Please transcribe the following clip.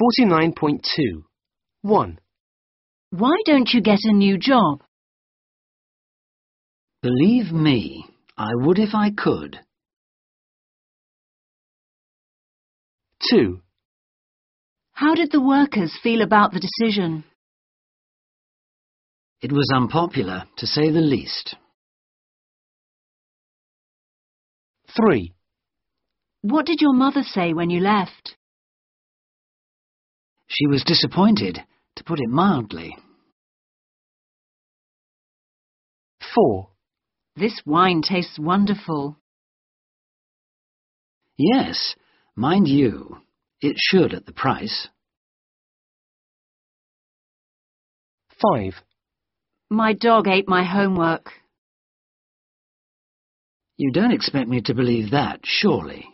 49.2. 1. Why don't you get a new job? Believe me, I would if I could. 2. How did the workers feel about the decision? It was unpopular, to say the least. 3. What did your mother say when you left? She was disappointed, to put it mildly. 4. This wine tastes wonderful. Yes, mind you, it should at the price. 5. My dog ate my homework. You don't expect me to believe that, surely.